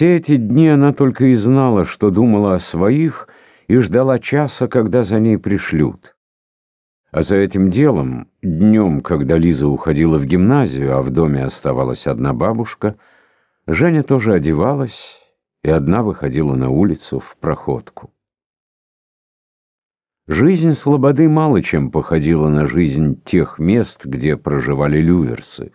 Все эти дни она только и знала, что думала о своих, и ждала часа, когда за ней пришлют. А за этим делом, днем, когда Лиза уходила в гимназию, а в доме оставалась одна бабушка, Женя тоже одевалась и одна выходила на улицу в проходку. Жизнь Слободы мало чем походила на жизнь тех мест, где проживали люверсы.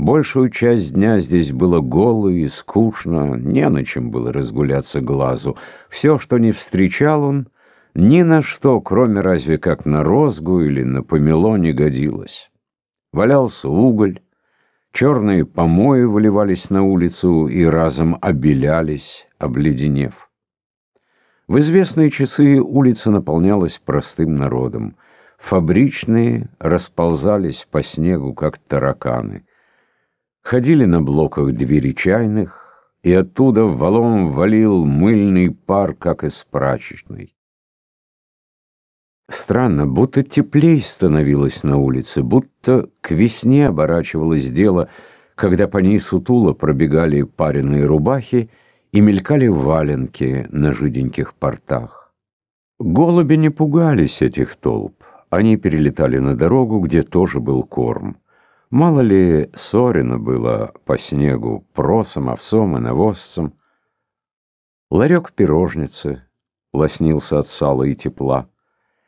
Большую часть дня здесь было голо и скучно, не на чем было разгуляться глазу. Все, что не встречал он, ни на что, кроме разве как на розгу или на помело, не годилось. Валялся уголь, черные помои выливались на улицу и разом обелялись, обледенев. В известные часы улица наполнялась простым народом. Фабричные расползались по снегу, как тараканы. Ходили на блоках двери чайных, и оттуда валом валил мыльный пар, как из прачечной. Странно, будто теплей становилось на улице, будто к весне оборачивалось дело, когда по ней сутуло пробегали пареные рубахи, и мелькали валенки на жиденьких портах. Голуби не пугались этих толп. Они перелетали на дорогу, где тоже был корм. Мало ли сорено было по снегу просом, овсом и навозцем. Ларек пирожницы лоснился от сала и тепла.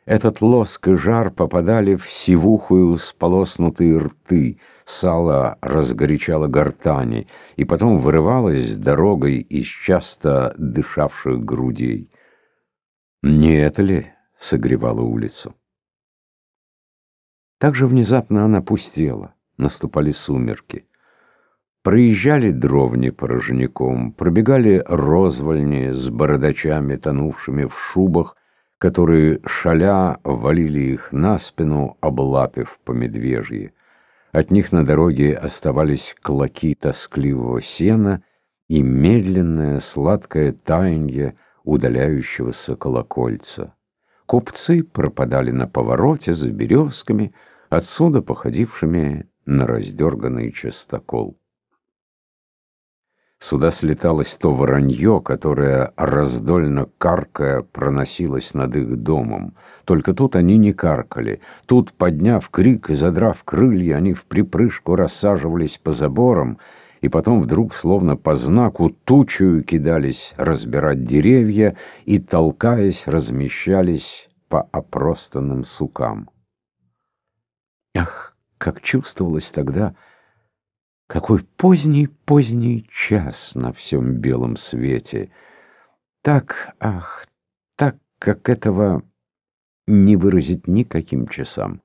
Этот лоск и жар попадали в сивухую сполоснутые рты, сало разгорячало гортани, и потом вырывалось дорогой из часто дышавших грудей. Не это ли согревало улицу? Так же внезапно она пустела, наступали сумерки. Проезжали дровни порожняком, пробегали розвольни с бородачами, тонувшими в шубах, которые, шаля, валили их на спину, облапив по медвежьи. От них на дороге оставались клоки тоскливого сена и медленное сладкое таяние удаляющегося колокольца. Купцы пропадали на повороте за березками, отсюда походившими на раздерганный частокол. Сюда слеталось то воронье, которое, раздольно каркая, проносилось над их домом. Только тут они не каркали. Тут, подняв крик и задрав крылья, они в припрыжку рассаживались по заборам, и потом вдруг, словно по знаку, тучью кидались разбирать деревья и, толкаясь, размещались по опростанным сукам. Ах, как чувствовалось тогда — какой поздний-поздний час на всем белом свете. Так, ах, так, как этого не выразить никаким часам.